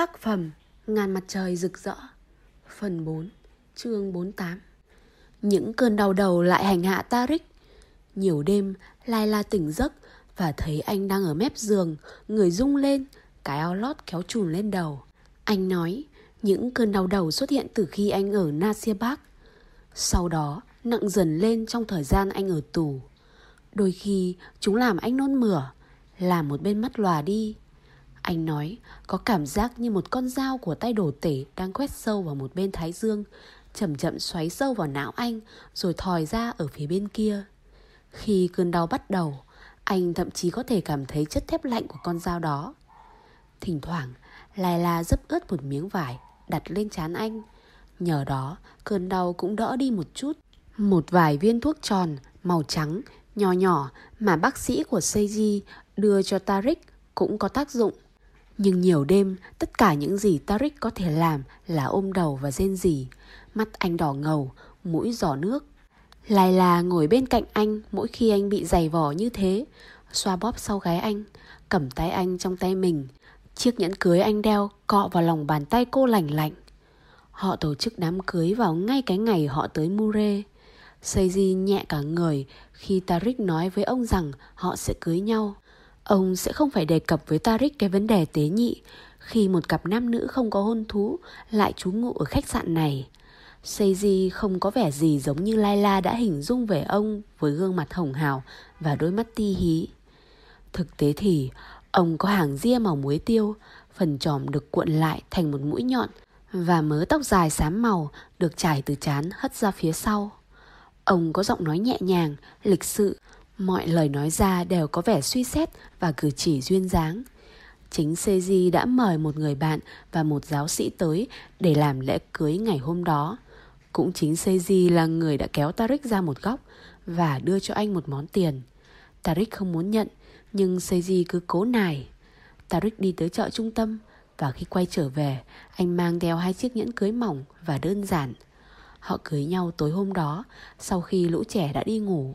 Tác phẩm Ngàn mặt trời rực rỡ, Phần 4 Chương 48 Những cơn đau đầu lại hành hạ Tarik. Nhiều đêm, Laila tỉnh giấc Và thấy anh đang ở mép giường, Người rung lên, Cái áo lót kéo trùn lên đầu. Anh nói, Những cơn đau đầu xuất hiện từ khi anh ở Nasir bắc Sau đó, nặng dần lên trong thời gian anh ở tù. Đôi khi, chúng làm anh nôn mửa, Làm một bên mắt lòa đi anh nói có cảm giác như một con dao của tay đổ tể đang quét sâu vào một bên thái dương, chậm chậm xoáy sâu vào não anh rồi thòi ra ở phía bên kia. Khi cơn đau bắt đầu, anh thậm chí có thể cảm thấy chất thép lạnh của con dao đó. Thỉnh thoảng, Lai La dấp ướt một miếng vải đặt lên trán anh. Nhờ đó, cơn đau cũng đỡ đi một chút. Một vài viên thuốc tròn, màu trắng, nhỏ nhỏ mà bác sĩ của Seiji đưa cho Tarik cũng có tác dụng. Nhưng nhiều đêm, tất cả những gì Tarik có thể làm là ôm đầu và rên rỉ. Mắt anh đỏ ngầu, mũi giỏ nước. Lai là ngồi bên cạnh anh mỗi khi anh bị giày vò như thế, xoa bóp sau gáy anh, cầm tay anh trong tay mình. Chiếc nhẫn cưới anh đeo cọ vào lòng bàn tay cô lạnh lạnh. Họ tổ chức đám cưới vào ngay cái ngày họ tới Mure. Seiji nhẹ cả người khi Tarik nói với ông rằng họ sẽ cưới nhau. Ông sẽ không phải đề cập với Tarik cái vấn đề tế nhị khi một cặp nam nữ không có hôn thú lại trú ngụ ở khách sạn này. Seiji không có vẻ gì giống như Laila đã hình dung về ông với gương mặt hồng hào và đôi mắt ti hí. Thực tế thì ông có hàng ria màu muối tiêu, phần tròm được cuộn lại thành một mũi nhọn và mớ tóc dài xám màu được trải từ chán hất ra phía sau. Ông có giọng nói nhẹ nhàng, lịch sự Mọi lời nói ra đều có vẻ suy xét và cử chỉ duyên dáng. Chính Seiji đã mời một người bạn và một giáo sĩ tới để làm lễ cưới ngày hôm đó. Cũng chính Seiji là người đã kéo Tarik ra một góc và đưa cho anh một món tiền. Tarik không muốn nhận, nhưng Seiji cứ cố nài. Tarik đi tới chợ trung tâm và khi quay trở về, anh mang theo hai chiếc nhẫn cưới mỏng và đơn giản. Họ cưới nhau tối hôm đó, sau khi lũ trẻ đã đi ngủ.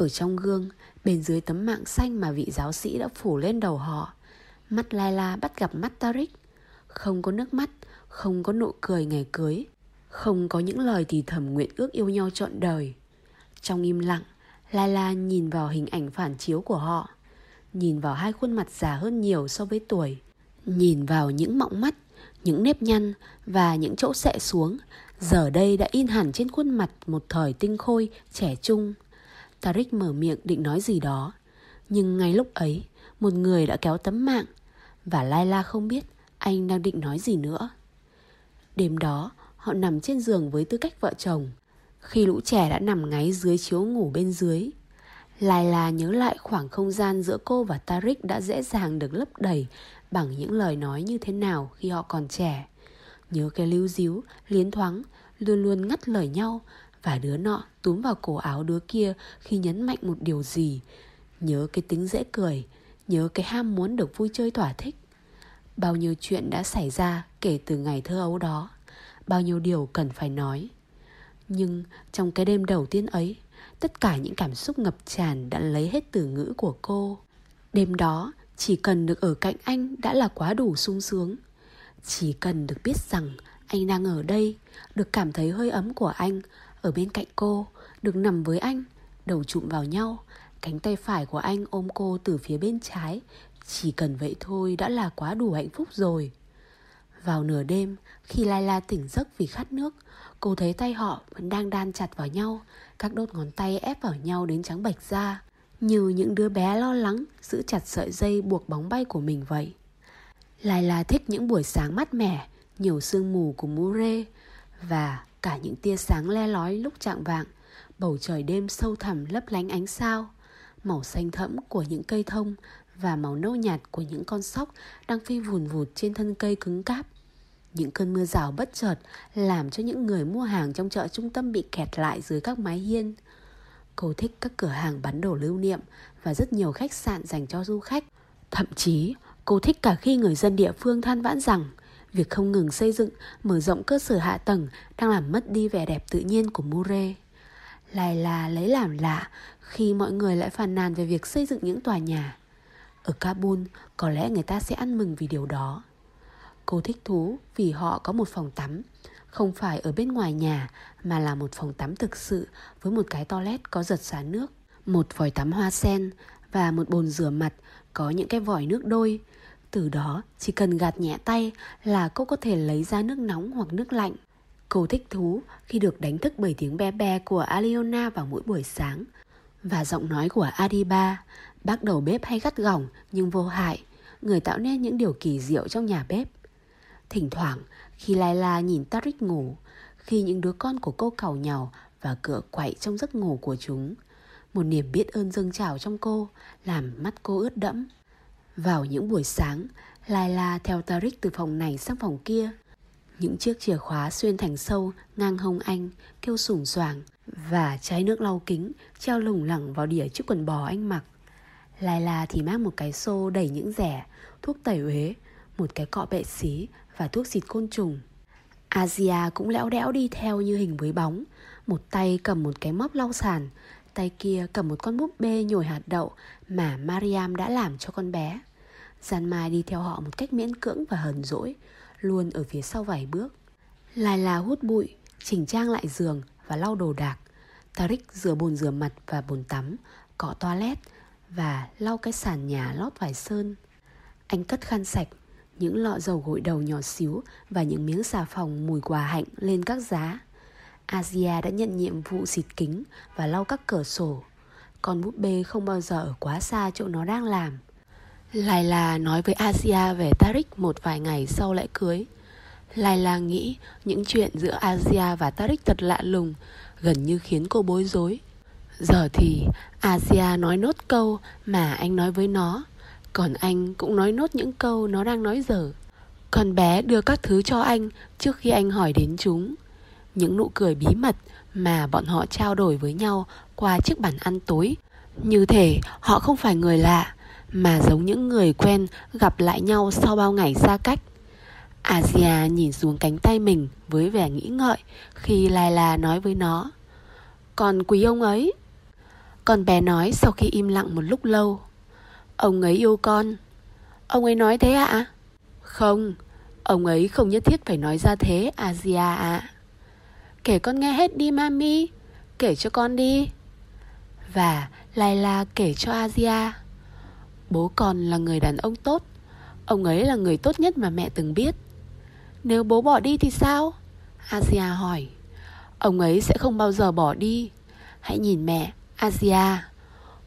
Ở trong gương, bên dưới tấm mạng xanh mà vị giáo sĩ đã phủ lên đầu họ, mắt Laila bắt gặp mắt Tarik. Không có nước mắt, không có nụ cười ngày cưới, không có những lời thì thầm nguyện ước yêu nhau trọn đời. Trong im lặng, Laila nhìn vào hình ảnh phản chiếu của họ, nhìn vào hai khuôn mặt già hơn nhiều so với tuổi, nhìn vào những mọng mắt, những nếp nhăn và những chỗ sẹ xuống, giờ đây đã in hẳn trên khuôn mặt một thời tinh khôi, trẻ trung. Tarik mở miệng định nói gì đó. Nhưng ngay lúc ấy, một người đã kéo tấm mạng và Laila không biết anh đang định nói gì nữa. Đêm đó, họ nằm trên giường với tư cách vợ chồng. Khi lũ trẻ đã nằm ngáy dưới chiếu ngủ bên dưới, Laila nhớ lại khoảng không gian giữa cô và Tarik đã dễ dàng được lấp đầy bằng những lời nói như thế nào khi họ còn trẻ. Nhớ cái lưu díu, liến thoáng, luôn luôn ngắt lời nhau và đứa nọ túm vào cổ áo đứa kia khi nhấn mạnh một điều gì. Nhớ cái tính dễ cười, nhớ cái ham muốn được vui chơi thỏa thích. Bao nhiêu chuyện đã xảy ra kể từ ngày thơ ấu đó, bao nhiêu điều cần phải nói. Nhưng trong cái đêm đầu tiên ấy, tất cả những cảm xúc ngập tràn đã lấy hết từ ngữ của cô. Đêm đó, chỉ cần được ở cạnh anh đã là quá đủ sung sướng. Chỉ cần được biết rằng anh đang ở đây, được cảm thấy hơi ấm của anh, ở bên cạnh cô, được nằm với anh, đầu trụm vào nhau, cánh tay phải của anh ôm cô từ phía bên trái. Chỉ cần vậy thôi đã là quá đủ hạnh phúc rồi. Vào nửa đêm, khi Laila tỉnh giấc vì khát nước, cô thấy tay họ vẫn đang đan chặt vào nhau, các đốt ngón tay ép vào nhau đến trắng bạch da, như những đứa bé lo lắng giữ chặt sợi dây buộc bóng bay của mình vậy. Laila thích những buổi sáng mát mẻ, nhiều sương mù của Mure và cả những tia sáng le lói lúc trạng vạng, bầu trời đêm sâu thẳm lấp lánh ánh sao, màu xanh thẫm của những cây thông và màu nâu nhạt của những con sóc đang phi vùn vụt trên thân cây cứng cáp. Những cơn mưa rào bất chợt làm cho những người mua hàng trong chợ trung tâm bị kẹt lại dưới các mái hiên. Cô thích các cửa hàng bán đồ lưu niệm và rất nhiều khách sạn dành cho du khách. Thậm chí, cô thích cả khi người dân địa phương than vãn rằng Việc không ngừng xây dựng, mở rộng cơ sở hạ tầng đang làm mất đi vẻ đẹp tự nhiên của Mure. Lại là lấy làm lạ khi mọi người lại phàn nàn về việc xây dựng những tòa nhà. Ở Kabul, có lẽ người ta sẽ ăn mừng vì điều đó. Cô thích thú vì họ có một phòng tắm, không phải ở bên ngoài nhà mà là một phòng tắm thực sự với một cái toilet có giật xả nước, một vòi tắm hoa sen và một bồn rửa mặt có những cái vòi nước đôi. Từ đó chỉ cần gạt nhẹ tay là cô có thể lấy ra nước nóng hoặc nước lạnh. Cô thích thú khi được đánh thức bởi tiếng be be của Aliona vào mỗi buổi sáng và giọng nói của Adiba, bác đầu bếp hay gắt gỏng nhưng vô hại, người tạo nên những điều kỳ diệu trong nhà bếp. Thỉnh thoảng, khi Laila nhìn Tarik ngủ, khi những đứa con của cô cầu nhau và cửa quậy trong giấc ngủ của chúng, một niềm biết ơn dâng trào trong cô, làm mắt cô ướt đẫm. Vào những buổi sáng, Laila theo Tariq từ phòng này sang phòng kia. Những chiếc chìa khóa xuyên thành sâu ngang hông anh, kêu sủng soảng và chai nước lau kính treo lủng lẳng vào đỉa chiếc quần bò anh mặc. Laila thì mang một cái xô đầy những rẻ, thuốc tẩy uế, một cái cọ bệ xí và thuốc xịt côn trùng. Asia cũng lẽo đẽo đi theo như hình với bóng, một tay cầm một cái móc lau sàn, tay kia cầm một con búp bê nhồi hạt đậu mà Mariam đã làm cho con bé. Gian Mai đi theo họ một cách miễn cưỡng và hờn dỗi, luôn ở phía sau vài bước. Lai là hút bụi, chỉnh trang lại giường và lau đồ đạc. Tarik rửa bồn rửa mặt và bồn tắm, cọ toilet và lau cái sàn nhà lót vải sơn. Anh cất khăn sạch, những lọ dầu gội đầu nhỏ xíu và những miếng xà phòng mùi quà hạnh lên các giá. Asia đã nhận nhiệm vụ xịt kính và lau các cửa sổ. Con búp bê không bao giờ ở quá xa chỗ nó đang làm. Lai La nói với Asia về Tarik một vài ngày sau lễ cưới. Lai La nghĩ những chuyện giữa Asia và Tarik thật lạ lùng, gần như khiến cô bối rối. Giờ thì Asia nói nốt câu mà anh nói với nó, còn anh cũng nói nốt những câu nó đang nói dở. Con bé đưa các thứ cho anh trước khi anh hỏi đến chúng. Những nụ cười bí mật mà bọn họ trao đổi với nhau qua chiếc bàn ăn tối. Như thể họ không phải người lạ, mà giống những người quen gặp lại nhau sau bao ngày xa cách. Asia nhìn xuống cánh tay mình với vẻ nghĩ ngợi khi Laila nói với nó. Còn quý ông ấy. Con bé nói sau khi im lặng một lúc lâu. Ông ấy yêu con. Ông ấy nói thế ạ? À? Không, ông ấy không nhất thiết phải nói ra thế Asia ạ. À. Kể con nghe hết đi mami, kể cho con đi. Và Laila kể cho Asia. Bố con là người đàn ông tốt. Ông ấy là người tốt nhất mà mẹ từng biết. Nếu bố bỏ đi thì sao? Asia hỏi. Ông ấy sẽ không bao giờ bỏ đi. Hãy nhìn mẹ, Asia.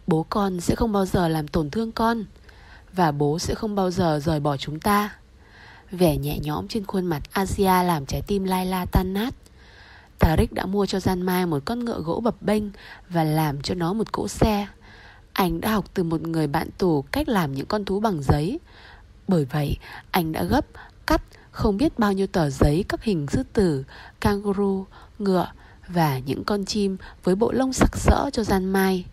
Bố con sẽ không bao giờ làm tổn thương con Và bố sẽ không bao giờ rời bỏ chúng ta. Vẻ nhẹ nhõm trên khuôn mặt Asia làm trái tim Laila tan nát. Tarik đã mua cho Gian Mai một con ngựa gỗ bập bênh Và làm cho nó một cỗ xe anh đã học từ một người bạn tù cách làm những con thú bằng giấy. Bởi vậy, anh đã gấp, cắt không biết bao nhiêu tờ giấy các hình sư tử, kangaroo, ngựa và những con chim với bộ lông sặc sỡ cho gian mai.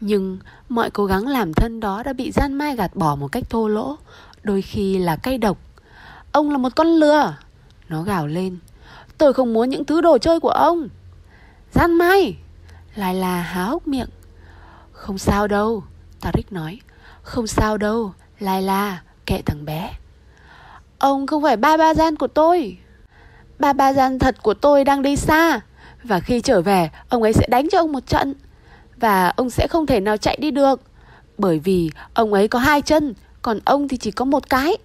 Nhưng mọi cố gắng làm thân đó đã bị gian mai gạt bỏ một cách thô lỗ, đôi khi là cay độc. Ông là một con lừa! Nó gào lên. Tôi không muốn những thứ đồ chơi của ông. Gian mai! Lại là há hốc miệng. Không sao đâu Tarik nói. Không sao đâu Laila kệ thằng bé. Ông không phải ba ba gian của tôi. Ba ba gian thật của tôi đang đi xa. Và khi trở về, Ông ấy sẽ đánh cho ông một trận. Và ông sẽ không thể nào chạy đi được. Bởi vì ông ấy có hai chân, Còn ông thì chỉ có một cái.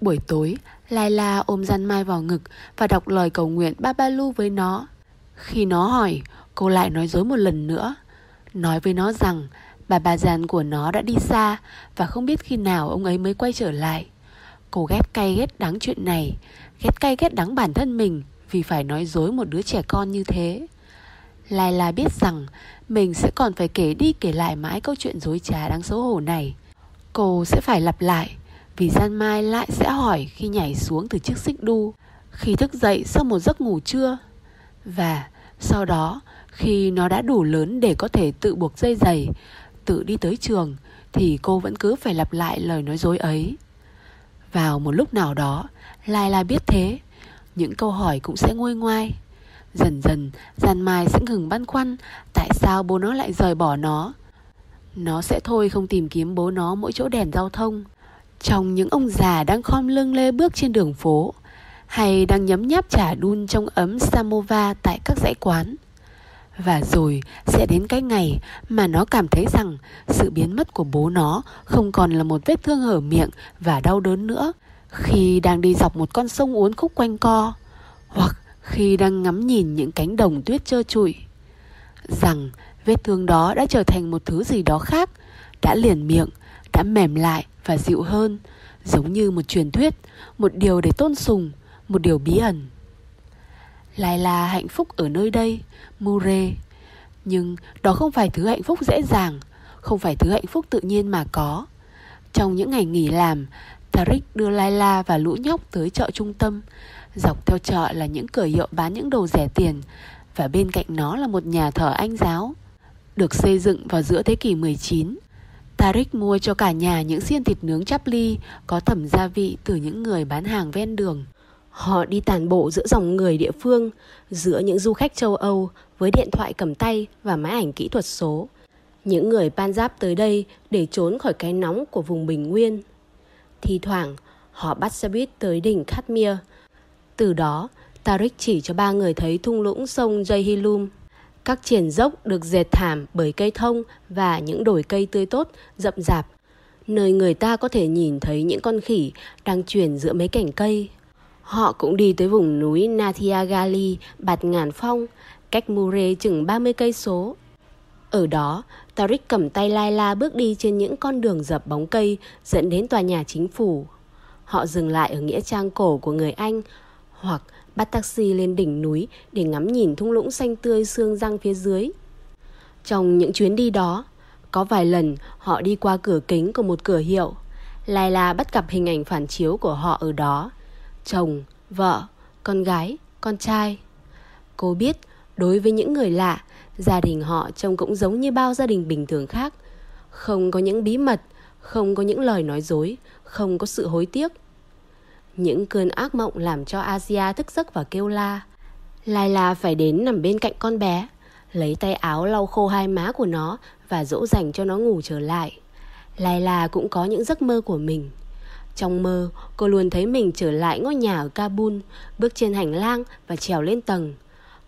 Buổi tối Laila ôm Gian Mai vào ngực Và đọc lời cầu nguyện Babalu với nó. Khi nó hỏi, Cô lại nói dối một lần nữa nói với nó rằng bà bà giàn của nó đã đi xa và không biết khi nào ông ấy mới quay trở lại. Cô ghét cay ghét đắng chuyện này, ghét cay ghét đắng bản thân mình vì phải nói dối một đứa trẻ con như thế. Lai La biết rằng mình sẽ còn phải kể đi kể lại mãi câu chuyện dối trá đáng xấu hổ này. Cô sẽ phải lặp lại vì Gian Mai lại sẽ hỏi khi nhảy xuống từ chiếc xích đu, khi thức dậy sau một giấc ngủ trưa. Và sau đó khi nó đã đủ lớn để có thể tự buộc dây giày, tự đi tới trường, thì cô vẫn cứ phải lặp lại lời nói dối ấy. Vào một lúc nào đó, Lai lai biết thế, những câu hỏi cũng sẽ nguôi ngoai. Dần dần, Giàn Mai sẽ ngừng băn khoăn tại sao bố nó lại rời bỏ nó. Nó sẽ thôi không tìm kiếm bố nó mỗi chỗ đèn giao thông. Trong những ông già đang khom lưng lê bước trên đường phố Hay đang nhấm nháp trà đun trong ấm samovar tại các dãy quán và rồi sẽ đến cái ngày mà nó cảm thấy rằng sự biến mất của bố nó không còn là một vết thương hở miệng và đau đớn nữa. Khi đang đi dọc một con sông uốn khúc quanh co, hoặc khi đang ngắm nhìn những cánh đồng tuyết trơ trụi, rằng vết thương đó đã trở thành một thứ gì đó khác, đã liền miệng, đã mềm lại và dịu hơn, giống như một truyền thuyết, một điều để tôn sùng, một điều bí ẩn lại là hạnh phúc ở nơi đây, Mure. Nhưng đó không phải thứ hạnh phúc dễ dàng, Không phải thứ hạnh phúc tự nhiên mà có. Trong những ngày nghỉ làm, Tarik đưa Laila và lũ nhóc tới chợ trung tâm. Dọc theo chợ là những cửa hiệu bán những đồ rẻ tiền, Và bên cạnh nó là một nhà thờ Anh giáo, Được xây dựng vào giữa thế kỷ 19 Tarik mua cho cả nhà những xiên thịt nướng chắp ly Có thẩm gia vị từ những người bán hàng ven đường. Họ đi tàn bộ giữa dòng người địa phương, giữa những du khách châu Âu với điện thoại cầm tay và máy ảnh kỹ thuật số. Những người Punjab tới đây để trốn khỏi cái nóng của vùng bình nguyên. Thì thoảng, họ bắt xe buýt tới đỉnh Kashmir. Từ đó, Tariq chỉ cho ba người thấy thung lũng sông Jahilum. Các triển dốc được dệt thảm bởi cây thông và những đồi cây tươi tốt, rậm rạp, nơi người ta có thể nhìn thấy những con khỉ đang chuyển giữa mấy cành cây. Họ cũng đi tới vùng núi Nathiagali, Bạt Ngàn Phong, cách Mure chừng 30 cây số. Ở đó, Tariq cầm tay Laila bước đi trên những con đường dập bóng cây dẫn đến tòa nhà chính phủ. Họ dừng lại ở nghĩa trang cổ của người Anh hoặc bắt taxi lên đỉnh núi để ngắm nhìn thung lũng xanh tươi xương răng phía dưới. Trong những chuyến đi đó, có vài lần họ đi qua cửa kính của một cửa hiệu. Laila bắt gặp hình ảnh phản chiếu của họ ở đó chồng, vợ, con gái, con trai. Cô biết đối với những người lạ, gia đình họ trông cũng giống như bao gia đình bình thường khác. Không có những bí mật, không có những lời nói dối, không có sự hối tiếc. Những cơn ác mộng làm cho Asia thức giấc và kêu la. Laila phải đến nằm bên cạnh con bé, lấy tay áo lau khô hai má của nó và dỗ dành cho nó ngủ trở lại. Laila cũng có những giấc mơ của mình. Trong mơ, cô luôn thấy mình trở lại ngôi nhà ở Kabul, bước trên hành lang và trèo lên tầng.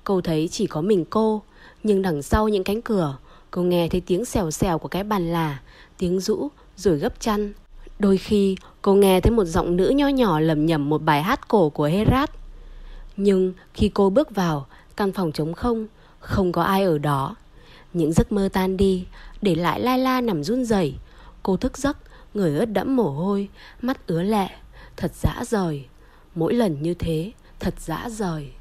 Cô thấy chỉ có mình cô, nhưng đằng sau những cánh cửa, cô nghe thấy tiếng xèo xèo của cái bàn là, tiếng rũ rồi gấp chăn. Đôi khi cô nghe thấy một giọng nữ nho nhỏ lầm nhầm một bài hát cổ của Herat. Nhưng khi cô bước vào, căn phòng trống không, không có ai ở đó. Những giấc mơ tan đi, để lại Laila nằm run rẩy. Cô thức giấc người ướt đẫm mồ hôi, mắt ứa lệ, thật dã rời. Mỗi lần như thế, thật dã rời.